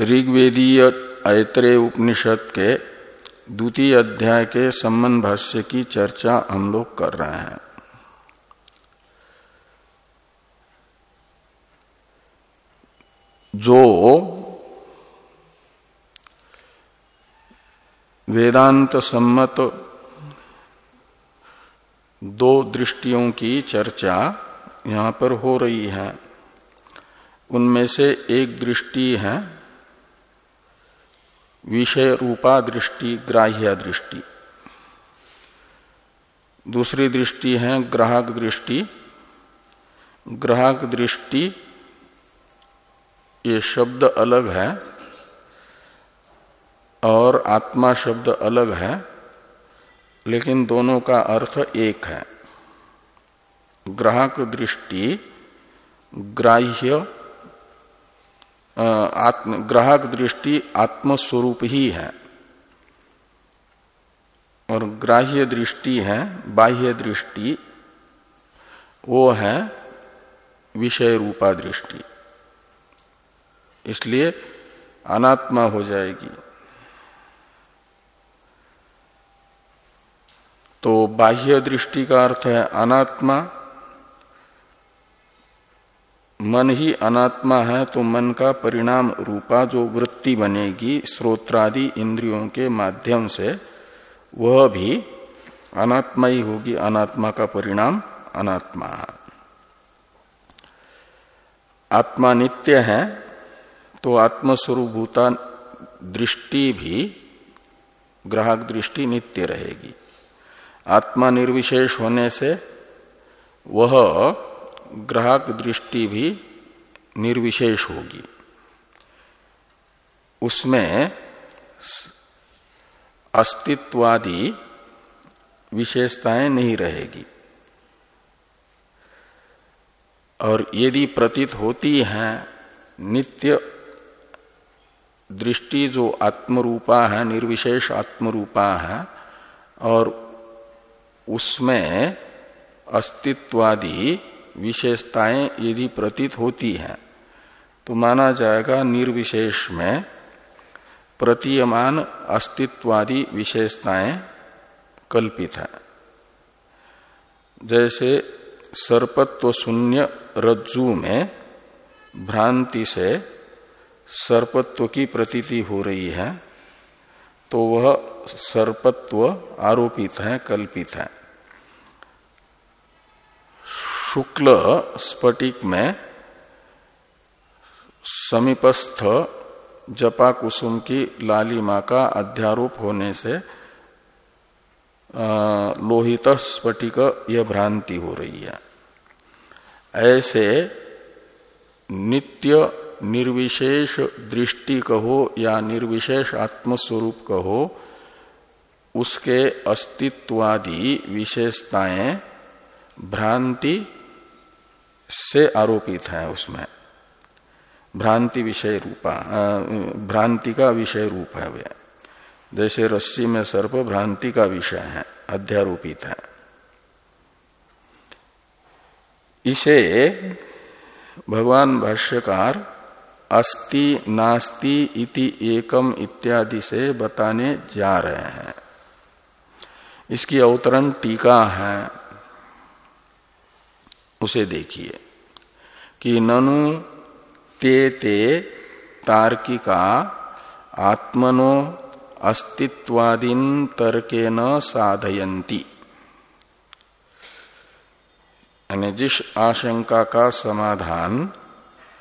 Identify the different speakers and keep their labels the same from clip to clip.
Speaker 1: ऋग्वेदीय ऐत्रेय उपनिषद के द्वितीय अध्याय के संबंध भाष्य की चर्चा हम लोग कर रहे हैं। जो वेदांत सम्मत दो दृष्टियों की चर्चा यहाँ पर हो रही है। उनमें से एक दृष्टि है विषय रूपा दृष्टि, ग्राह्य दृष्टि। दूसरी दृष्टि है ग्राहक दृष्टि। ग्राहक दृष्टि, ये शब्द अलग है और आत्मा शब्द अलग है, लेकिन दोनों का अर्थ एक है। ग्राहक दृष्टि, ग्राह्य आत्म, ग्राहक दृष्टि आत्मस्वरूप ही है। और ग्राह्य दृष्टि है, बाह्य दृष्टि, वो है विषय रूपा दृष्टि। इसलिए अनात्मा हो जाएगी। तो बाह्य दृष्टि का अर्थ है अनात्मा मन ही अनात्मा है तो मन का परिणाम रूपा जो वृत्ति बनेगी श्रोत्रादि इंद्रियों के माध्यम से, वह भी अनात्मा ही होगी, अनात्मा का परिणाम अनात्मा। आत्मा नित्य है तो आत्मस्वरूभूता दृष्टि भी, ग्राहक दृष्टि नित्य रहेगी। आत्मा निर्विशेष होने से वह ग्राहक दृष्टि भी निर्विशेष होगी। उसमें अस्तित्वादि विशेषताएँ नहीं रहेगी। और यदि प्रतीत होती है, नित्य दृष्टि जो आत्मरूपा है, निर्विशेष आत्मरूपा है, और उसमें अस्तित्वादि विशेषताएँ यदि प्रतीत होती हैं तो माना जाएगा निर्विशेष में प्रतीयमान अस्तित्वादि विशेषताएँ कल्पित है। जैसे सर्पत्व शून्य रज्जु में भ्रांति से सर्पत्व की प्रतीति हो रही है तो वह सर्पत्व आरोपित है, कल्पित है। शुक्ल स्फटिक में समीपस्थ जपा कुसुम की लालिमा का अध्यारोप होने से लोहित स्फटिक यह भ्रांति हो रही है। ऐसे नित्य निर्विशेष दृष्टि कहो या निर्विशेष आत्मस्वरूप कहो, उसके अस्तित्वादि विशेषताएँ भ्रांति से आरोपित है उसमें। भ्रांति विषय रूपा भ्रांति का विषय रूप है वे। जैसे रस्सी में सर्प भ्रांति का विषय है, अध्यारोपित है। इसे भगवान भाष्यकार अस्ति नास्ति इति एकम इत्यादि से बताने जा रहे हैं। इसकी अवतरण टीका है। उसे देखिए कि ननु ते ते तार्किका आत्मनो अस्तित्वादीन तर्के न साधयंती यानी जिस आशंका का समाधान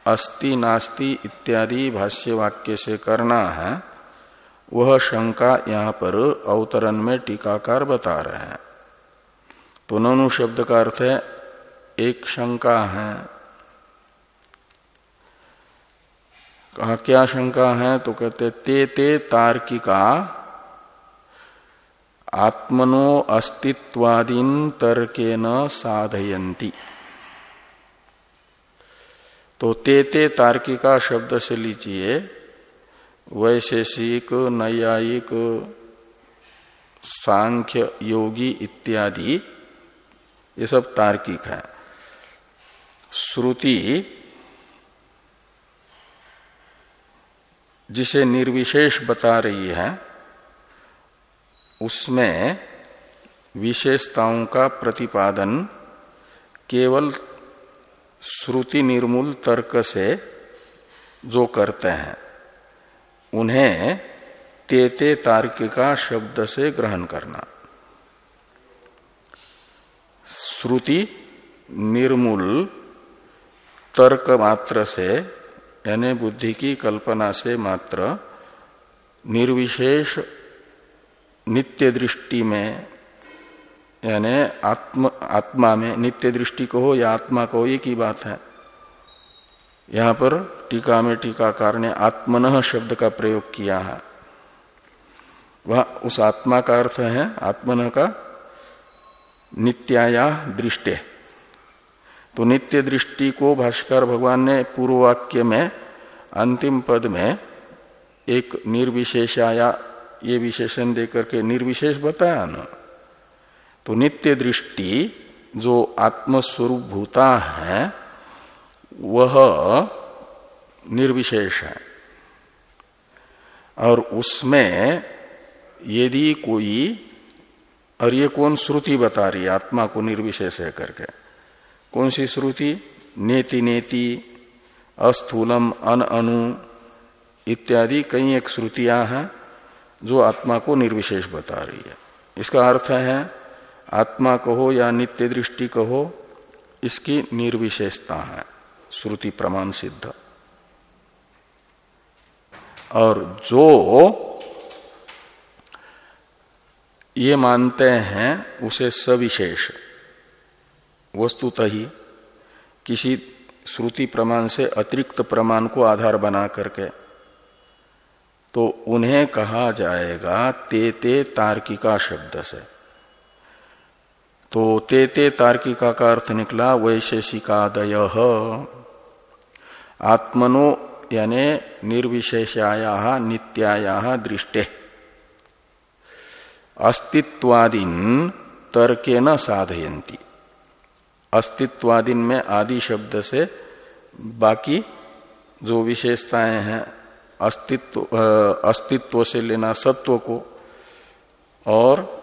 Speaker 1: अस्ति नास्ति इत्यादि भाष्य वाक्य से करना है, वह शंका यहाँ पर अवतरण में टीकाकार बता रहे हैं। तो ननु शब्द का अर्थ है एक शंका है। कहा, क्या शंका है? तो कहते, ते ते तार्किका आत्मनो अस्तित्वादीन न साधयंती तो ते ते तार्किका शब्द से लीजिए। वैशेषिक, नैयायिक, सांख्य, योगी इत्यादि, ये सब तार्किक है। श्रुति जिसे निर्विशेष बता रही है, उसमें विशेषताओं का प्रतिपादन केवल श्रुति निर्मूल तर्क से जो करते हैं, उन्हें तेते तार्किका शब्द से ग्रहण करना। श्रुति निर्मूल तर्क मात्र से, यानी बुद्धि की कल्पना से मात्र, निर्विशेष नित्य दृष्टि में, यानी आत्म, आत्मा में, नित्य दृष्टि को हो या आत्मा को एक ही बात है। यहाँ पर टीका में टीकाकार ने आत्मन शब्द का प्रयोग किया है। वह उस आत्मा का अर्थ है, आत्मन का नित्याया दृष्टि। तो नित्य दृष्टि को भाष्कर भगवान ने पूर्व वाक्य में, अंतिम पद में एक निर्विशेषाया, ये विशेषण देकर के निर्विशेष बताया ना। तो नित्य दृष्टि जो आत्मस्वरूप भूता है, वह निर्विशेष है। और उसमें यदि कोई, और ये कौन श्रुति बता रही है, आत्मा को निर्विशेष है करके कौन सी श्रुति? नेति नेति, अस्थूलम, अन, अनु इत्यादि कई एक श्रुतियाँ हैं जो आत्मा को निर्विशेष बता रही है। इसका अर्थ है, आत्मा कहो या नित्य दृष्टि कहो, इसकी निर्विशेषता है, श्रुति प्रमाण सिद्ध। और जो ये मानते हैं, उसे सविशेष वस्तुतः ही किसी श्रुति प्रमाण से अतिरिक्त प्रमाण को आधार बना करके तो उन्हें कहा जाएगा तेते तार्किका शब्द से। तो तेते तार्किका का अर्थ निकला, वैशेषिकादय। आत्मनो यानी निर्विशेषाया, नित्याया दृष्टे। अस्तित्वादीन तर्क न साधयंती अस्तित्वादीन में आदि शब्द से बाकी जो विशेषताएँ हैं, अस्तित्व अस्तित्व से लेना सत्व को, और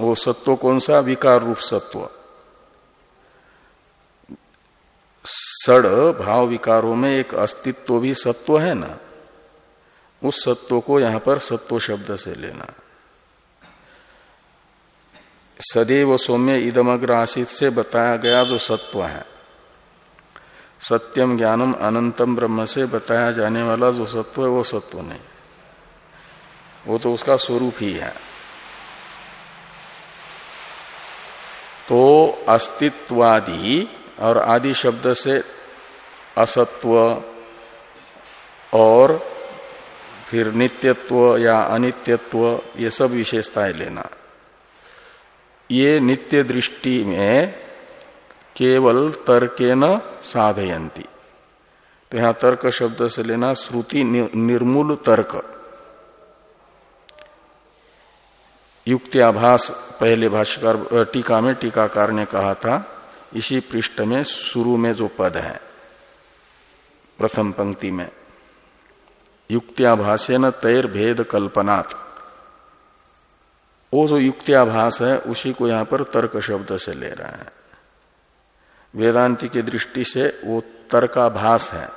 Speaker 1: वो सत्व कौन सा? विकार रूप सत्व। सड़ भाव विकारों में एक अस्तित्व भी सत्व है ना? उस सत्व को यहाँ पर सत्व शब्द से लेना। सदैव सौम्य इदमग्र आशित से बताया गया जो सत्व है। सत्यम ज्ञानम अनंतम ब्रह्म से बताया जाने वाला जो सत्व है, वो सत्व नहीं। वो तो उसका स्वरूप ही है। तो अस्तित्वादि और आदि शब्द से असत्व और फिर नित्यत्व या अनित्यत्व, ये सब विशेषताएँ लेना। ये नित्य दृष्टि में केवल तर्के न साधयंती तो यहाँ तर्क शब्द से लेना श्रुति निर्मूल तर्क। युक्त्याभास, पहले भाष्यकार टीका में टीकाकार ने कहा था, इसी पृष्ठ में शुरू में जो पद है, प्रथम पंक्ति में युक्त्याभाषे न तैर भेद कल्पनात्। वो जो युक्त्याभास है, उसी को यहाँ पर तर्क शब्द से ले रहा है। वेदांति की दृष्टि से वो तर्काभास है।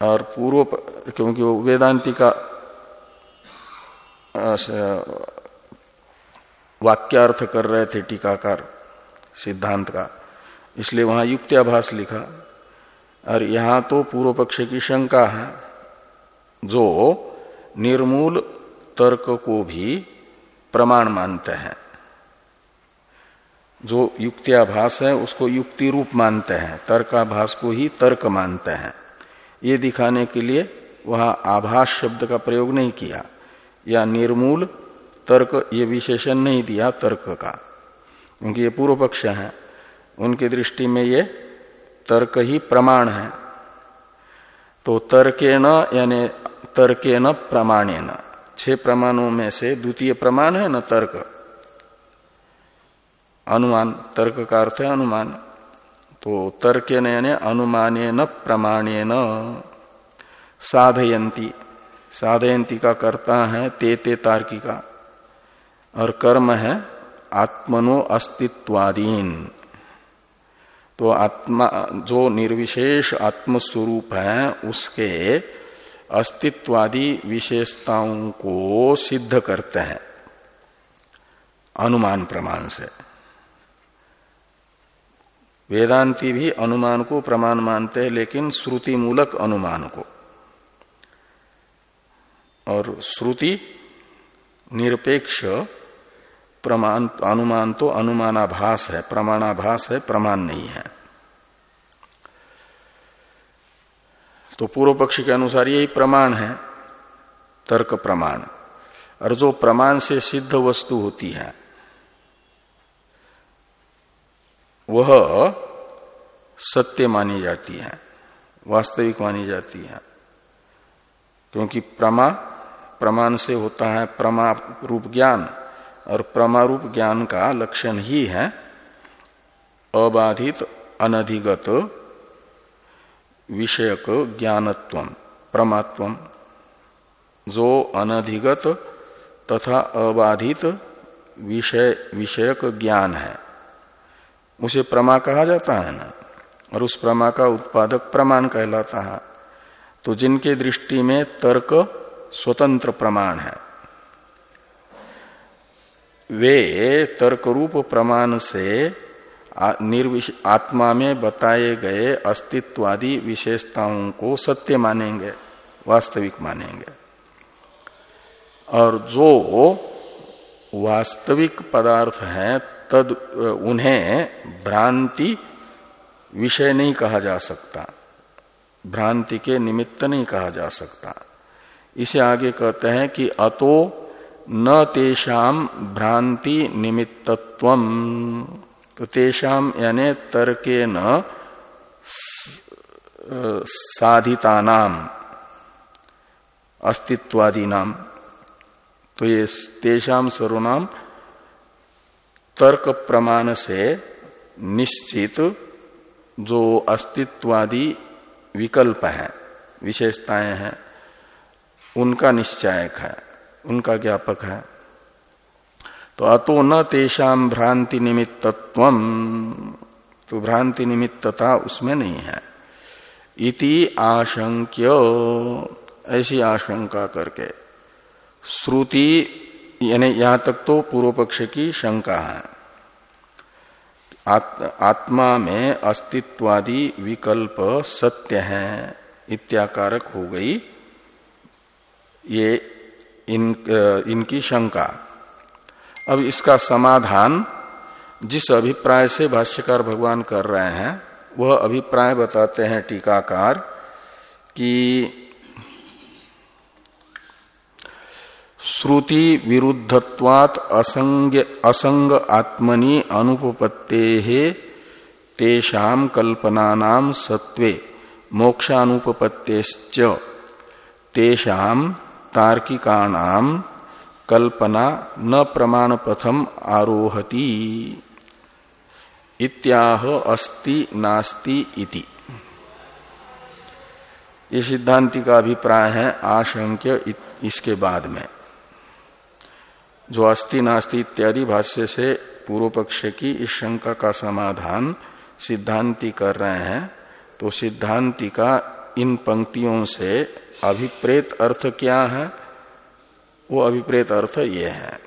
Speaker 1: और पूर्व क्योंकि वो वेदांति का वाक्यार्थ कर रहे थे टीकाकार सिद्धांत का, इसलिए वहाँ युक्त्याभास लिखा। और यहाँ तो पूर्व पक्ष की शंका है, जो निर्मूल तर्क को भी प्रमाण मानते हैं। जो युक्त्याभास है, उसको युक्ति रूप मानते हैं। तर्काभास को ही तर्क मानते हैं। ये दिखाने के लिए वह आभास शब्द का प्रयोग नहीं किया। या निर्मूल तर्क ये विशेषण नहीं दिया तर्क का। क्योंकि ये पूर्व पक्ष है। उनकी दृष्टि में ये तर्क ही प्रमाण है। तो तर्के न यानी तर्के न प्रमाणे न छह प्रमाणों में से द्वितीय प्रमाण है, न तर्क। अनुमान, तर्क का अर्थ है अनुमान। तो तर्क न अनुमाने न प्रमाणे न साधयंती साधयंती का करता है ते ते तार्किका। और कर्म है आत्मनो अस्तित्वादीन। तो आत्मा, जो निर्विशेष आत्मस्वरूप है, उसके अस्तित्वादी विशेषताओं को सिद्ध करते हैं। अनुमान प्रमाण से। वेदांती भी अनुमान को प्रमाण मानते हैं, लेकिन श्रुति मूलक अनुमान को। और श्रुति निरपेक्ष प्रमाण, अनुमान तो अनुमानाभास है, प्रमाणाभास है, प्रमाण नहीं है। तो पूर्व पक्ष के अनुसार यही प्रमाण है, तर्क प्रमाण। और जो प्रमाण से सिद्ध वस्तु होती है, वह सत्य मानी जाती है, वास्तविक मानी जाती है। क्योंकि प्रमा, प्रमाण से होता है प्रमा रूप ज्ञान, और प्रमारूप ज्ञान का लक्षण ही है, अबाधित, अनधिगत विषयक ज्ञानत्व, प्रमात्व, जो अनधिगत तथा अबाधित विषय, विषयक ज्ञान है। उसे प्रमा कहा जाता है ना? और उस प्रमा का उत्पादक प्रमाण कहलाता है। तो जिनके दृष्टि में तर्क स्वतंत्र प्रमाण है, वे तर्क रूप प्रमाण से आत्मा में बताए गए अस्तित्वादी विशेषताओं को सत्य मानेंगे, वास्तविक मानेंगे। और जो वास्तविक पदार्थ हैं, तद, उन्हें भ्रांति विषय नहीं कहा जा सकता। भ्रांति के निमित्त नहीं कहा जा सकता। इसे आगे कहते हैं कि अतो न तेषाम भ्रांति निमित्तत्व तो तेषाम यानी तर्के न साधिता नाम अस्तित्वादी नाम तो ये तेषाम सर्वनाम तर्क प्रमाण से निश्चित जो अस्तित्वादी विकल्प है, विशेषताएँ हैं, उनका निश्चायक है, उनका ज्ञापक है। तो अतो न तेषाम भ्रांति निमित्तत्व तो भ्रांति निमित्तता उसमें नहीं है। इति आशंक्य ऐसी आशंका करके। श्रुति यानी यहाँ तक तो पूर्व पक्ष की शंका है। आत, आत्मा में अस्तित्वादी विकल्प सत्य है इत्याकारक हो गई। ये इन इनकी शंका। अब इसका समाधान जिस अभिप्राय से भाष्यकार भगवान कर रहे हैं, वह अभिप्राय बताते हैं टीकाकार कि श्रुति विरुद्धत्वात असंग असंग आत्मनि अनुपपत्ते तेषाम कल्पना सत्वे मोक्षानुपपत्तेश्च तेषाम तार्किकाणाम कल्पना न प्रमाण प्रथम आरोहती। इत्याह अस्ति नास्ति इति। ये सिद्धांति का अभिप्राय है, आशंक्य इसके बाद में। जो अस्ति नास्ति इत्यादि भाष्य से पूर्व पक्ष की इस शंका का समाधान सिद्धांति कर रहे हैं तो सिद्धांति का इन पंक्तियों से अभिप्रेत अर्थ क्या है? वो अभिप्रेत अर्थ ये है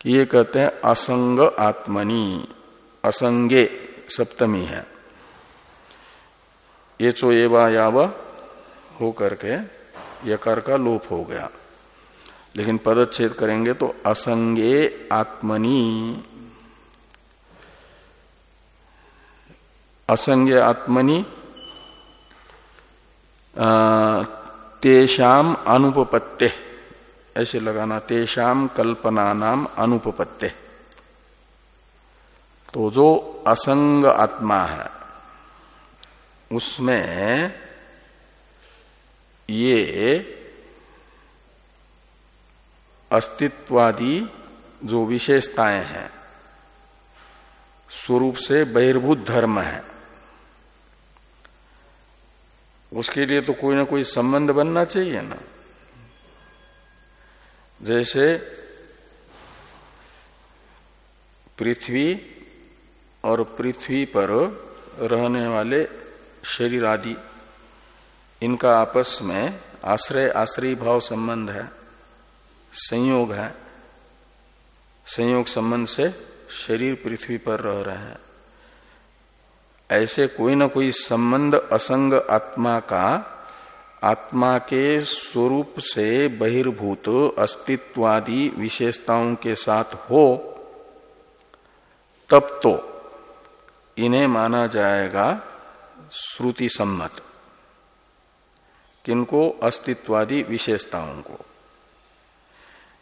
Speaker 1: कि ये कहते हैं असंग आत्मनि, असंगे सप्तमी है। ये चो एवा याव हो करके यकार का लोप हो गया। लेकिन पदच्छेद करेंगे तो असंगे आत्मनि। असंगे आत्मनि तेषाम अनुपपत्ते। ऐसे लगाना तेषाम कल्पना नाम अनुपपत्ते। तो जो असंग आत्मा है, उसमें ये अस्तित्वादी जो विशेषताएँ हैं, स्वरूप से बहिर्भूत धर्म है। उसके लिए तो कोई ना कोई संबंध बनना चाहिए ना। जैसे पृथ्वी और पृथ्वी पर रहने वाले शरीर आदि, इनका आपस में आश्रय आश्रय भाव संबंध है, संयोग है। संयोग संबंध से शरीर पृथ्वी पर रह रहे हैं। ऐसे कोई ना कोई संबंध असंग आत्मा का आत्मा के स्वरूप से बहिर्भूत अस्तित्वादि विशेषताओं के साथ हो, तब तो इन्हें माना जाएगा श्रुति सम्मत किनको? अस्तित्वादि विशेषताओं को।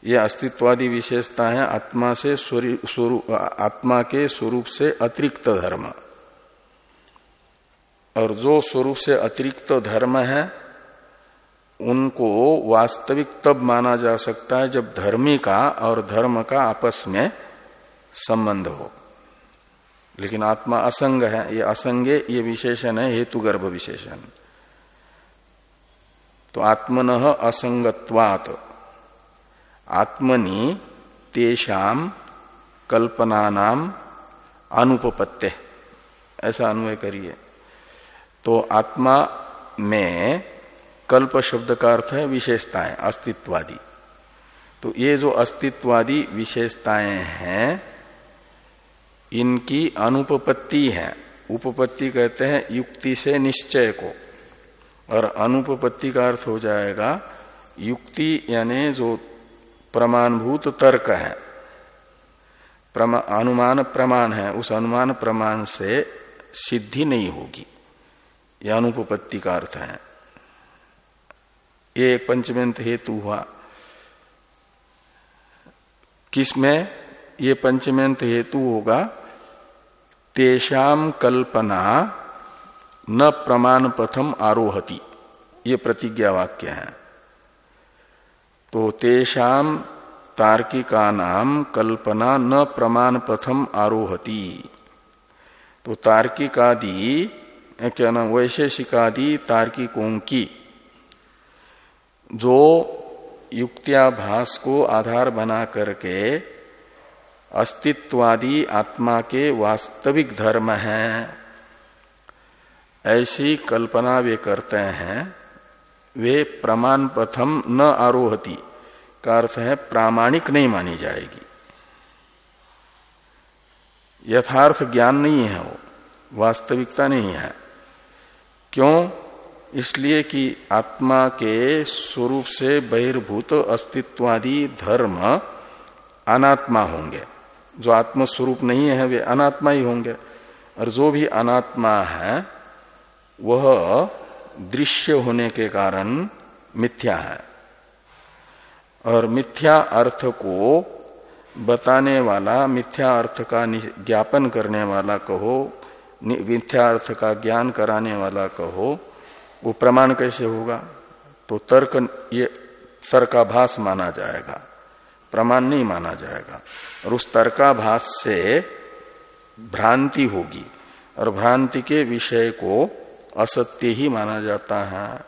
Speaker 1: ये अस्तित्वादी विशेषता है आत्मा से स्वरूप आत्मा के स्वरूप से अतिरिक्त धर्म। और जो स्वरूप से अतिरिक्त धर्म है उनको वास्तविक तब माना जा सकता है जब धर्मी का और धर्म का आपस में संबंध हो। लेकिन आत्मा असंग है, ये असंगे, ये विशेषण है हेतु गर्भ विशेषण। तो आत्मन असंगत्वात। आत्मनि तेषाम कल्पना नाम अनुपत्य ऐसा अन्वय करिए। तो आत्मा में कल्प शब्द का अर्थ है विशेषताएँ अस्तित्वादी। तो ये जो अस्तित्वादी विशेषताएँ हैं इनकी अनुपपत्ति है। उपपत्ति कहते हैं युक्ति से निश्चय को। और अनुपपत्ति का अर्थ हो जाएगा युक्ति यानी जो प्रमाणभूत तर्क है। प्रमा, अनुमान प्रमाण है उस अनुमान प्रमाण से सिद्धि नहीं होगी। यह अनुपत्ति का अर्थ है। ये पंचमेंत हेतु हुआ। किसमें ये पंचमेंत हेतु होगा तेषाम कल्पना न प्रमाण प्रथम आरोहति। ये प्रतिज्ञा वाक्य है। तो तेषाम तार्किका नाम कल्पना न प्रमाण प्रथम आरोहती। तो तार्किकादि, क्या नाम, वैशेषिकादि तार्किकों की जो युक्त्याभास को आधार बना करके अस्तित्वादी आत्मा के वास्तविक धर्म हैं, ऐसी कल्पना वे करते हैं, वे प्रमाण प्रथम न आरोहती, का अर्थ है प्रामाणिक नहीं मानी जाएगी। यथार्थ ज्ञान नहीं है वो, वास्तविकता नहीं है। क्यों? इसलिए कि आत्मा के स्वरूप से बहिर्भूत अस्तित्वादि धर्म अनात्मा होंगे। जो आत्म स्वरूप नहीं है, वे अनात्मा ही होंगे। और जो भी अनात्मा है, वह दृश्य होने के कारण मिथ्या है। और मिथ्या अर्थ को बताने वाला, मिथ्या अर्थ का ज्ञापन करने वाला कहो मिथ्या अर्थ का ज्ञान कराने वाला कहो वो प्रमाण कैसे होगा? तो तर्क ये, तर्काभास माना जाएगा। प्रमाण नहीं माना जाएगा। और उस तर्काभास से भ्रांति होगी। और भ्रांति के विषय को असत्य ही माना जाता है।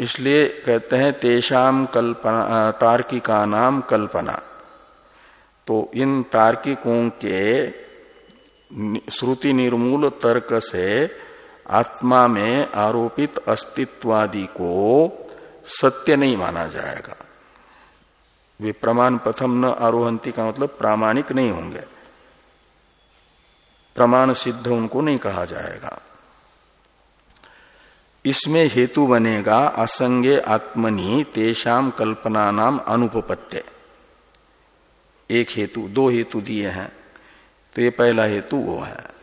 Speaker 1: इसलिए कहते हैं तेषाम कल्पना तार्किका नाम कल्पना। तो इन तार्किकों के श्रुति निर्मूल तर्क से आत्मा में आरोपित अस्तित्वादि को सत्य नहीं माना जाएगा। वे प्रमाण प्रथम न आरोहंती का मतलब प्रामाणिक नहीं होंगे। प्रमाण सिद्ध उनको नहीं कहा जाएगा। इसमें हेतु बनेगा असंगे आत्मनि तेषाम कल्पना नाम अनुपत्य एक हेतु, दो हेतु दिए हैं तो ये पहला हेतु वो है।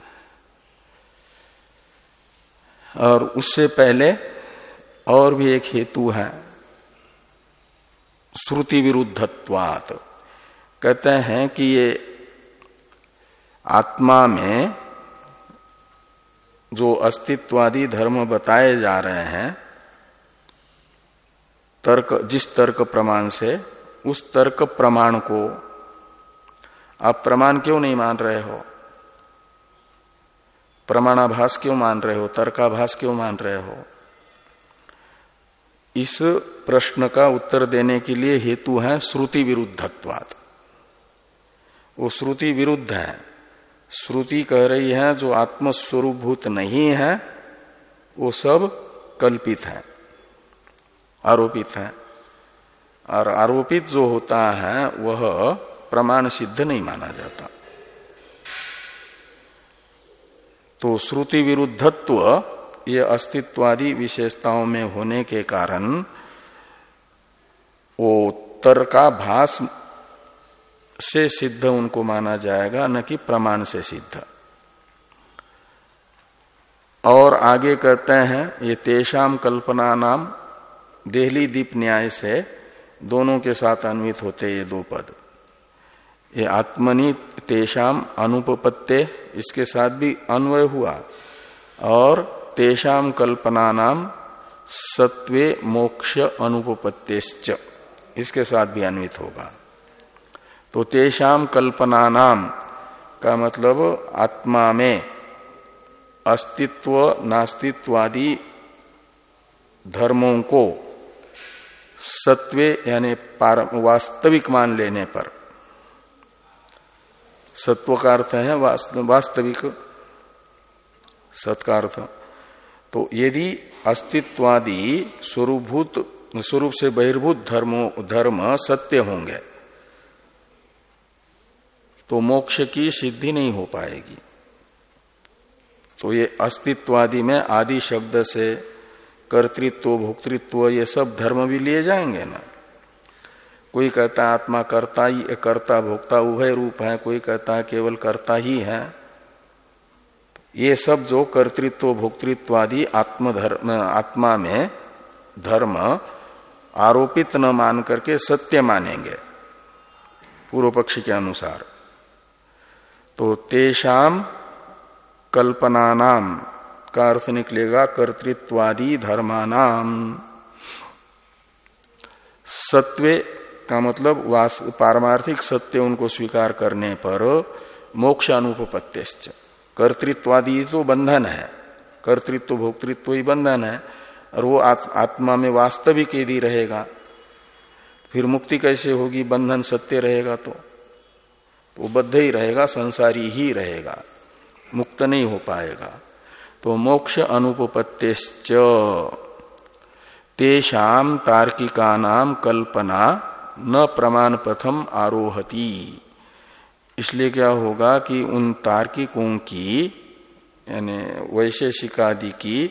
Speaker 1: और उससे पहले और भी एक हेतु है। श्रुति विरुद्धत्वात। कहते हैं कि ये आत्मा में जो अस्तित्वादी धर्म बताए जा रहे हैं, तर्क, जिस तर्क प्रमाण से, उस तर्क प्रमाण को आप प्रमाण क्यों नहीं मान रहे हो? प्रमाणाभास क्यों मान रहे हो? तर्काभास क्यों मान रहे हो? इस प्रश्न का उत्तर देने के लिए हेतु है श्रुति विरुद्धत्वाद। वो श्रुति विरुद्ध है। श्रुति कह रही है, जो आत्मस्वरूपभूत नहीं है, वो सब कल्पित है, आरोपित है। और आरोपित जो होता है, वह प्रमाण सिद्ध नहीं माना जाता। तो श्रुति विरुद्धत्व ये अस्तित्वादि विशेषताओं में होने के कारण वो तर्का भास से सिद्ध उनको माना जाएगा, न कि प्रमाण से सिद्ध। और आगे कहते हैं, ये तेषाम कल्पना नाम देहली दीप न्याय से दोनों के साथ अन्वित होते ये दो पद। ये आत्मनि तेषाम अनुपत्ते इसके साथ भी अन्वय हुआ। और तेषाम कल्पना नाम सत्वे मोक्ष अनुपत्तेश्च इसके साथ भी अन्वित होगा। तो तेषाम कल्पना नाम का मतलब आत्मा में अस्तित्व, नास्तित्वादि धर्मों को सत्वे यानी वास्तविक मान लेने पर सत्व का अर्थ है वास्तविक सत्कार्थ तो यदि अस्तित्वादि स्वरूभूत, स्वरूप से बहिर्भूत धर्मो, धर्म सत्य होंगे तो मोक्ष की सिद्धि नहीं हो पाएगी। तो ये अस्तित्वादि में आदि शब्द से कर्तृत्व, भोक्तृत्व, ये सब धर्म भी लिए जाएँगे ना? कोई कहता आत्मा कर्ता ही कर्ता भोक्ता, उभय रूप है, कोई कहता है, केवल कर्ता ही है। ये सब जो कर्तृत्व भोक्तृत्व आदि आत्मधर्म, आत्मा में धर्म आरोपित न मान करके सत्य मानेंगे, पूर्व पक्षी के अनुसार। तो तेषाम कल्पना नाम का अर्थ निकलेगा कर्तृत्वादि धर्मानाम सत्वे का मतलब पारमार्थिक सत्य उनको स्वीकार करने पर मोक्ष अनुपत्य कर्तृत्वादि तो बंधन है। कर्तृत्व भोक्तृत्व ही बंधन है। और वो आत, आत्मा में वास्तविक यदि रहेगा फिर मुक्ति कैसे होगी? बंधन सत्य रहेगा तो। वो तो बद्ध ही रहेगा संसारी ही रहेगा मुक्त नहीं हो पाएगा। तो मोक्ष अनुपत्तिश्च तेषाम तार्किका नाम कल्पना न प्रमाण प्रथम आरोहती। इसलिए क्या होगा कि उन तार्किकों की, यानी वैशेषिकादि की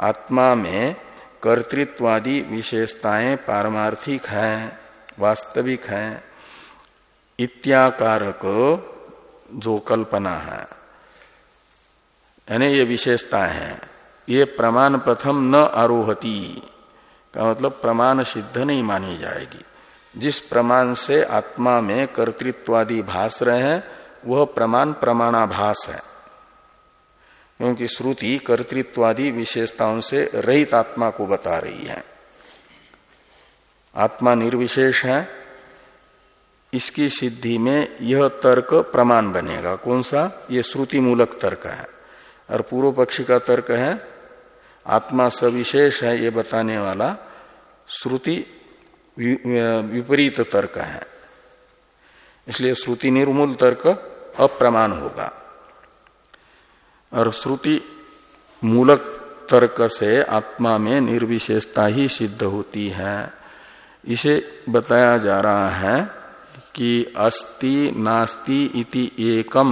Speaker 1: आत्मा में कर्तृत्वादि विशेषताएँ पारमार्थिक हैं, वास्तविक हैं। इत्याकारक जो कल्पना है, यानी ये विशेषताएँ हैं। ये प्रमाण प्रथम न आरोहती, का मतलब प्रमाण सिद्ध नहीं मानी जाएगी। जिस प्रमाण से आत्मा में कर्तृत्वादि भास रहे हैं, वह प्रमाण प्रमाणाभास है। क्योंकि श्रुति कर्तृत्वादि विशेषताओं से रहित आत्मा को बता रही है। आत्मा निर्विशेष है, इसकी सिद्धि में यह तर्क प्रमाण बनेगा। कौन सा? ये श्रुति मूलक तर्क है। और पूर्व पक्षी का तर्क है, आत्मा सविशेष है, ये बताने वाला श्रुति विपरीत तर्क है। इसलिए श्रुति निर्मूल तर्क अप्रमाण होगा। और श्रुति मूलक तर्क से आत्मा में निर्विशेषता ही सिद्ध होती है। इसे बताया जा रहा है कि अस्ति नास्ति इति एकम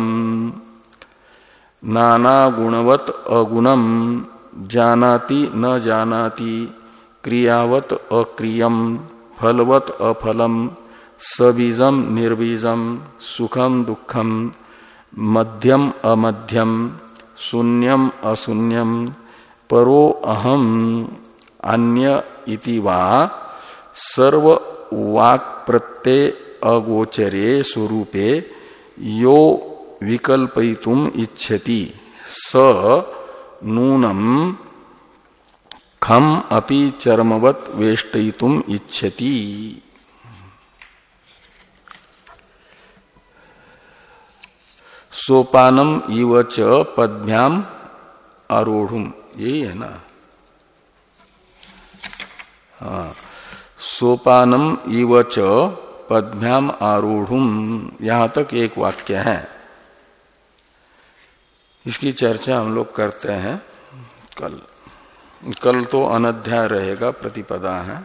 Speaker 1: नाना गुणवत अगुणम जानाति न जानाति, क्रियावत अक्रियम। फलवत अफलम सबीजम निर्बीजम सुखम दुखम, मध्यम अमध्यम, शून्यम अशून्यम, परो अहम, अन्य इति वा, सर्व वाक प्रत्यय अगोचरे स्वरूपे यो विकल्पयितुम इच्छति। स नूनम खम अपि चरमवत वेष्टुम इच्छति। सोपानम इव च पद्भ्याम आरोढ़ यही है ना हाँ। सोपानम इव च पद्भ्याम आरूढ़ यहाँ तक एक वाक्य है। इसकी चर्चा हम लोग करते हैं कल। कल तो अनध्याय रहेगा प्रतिपदा है।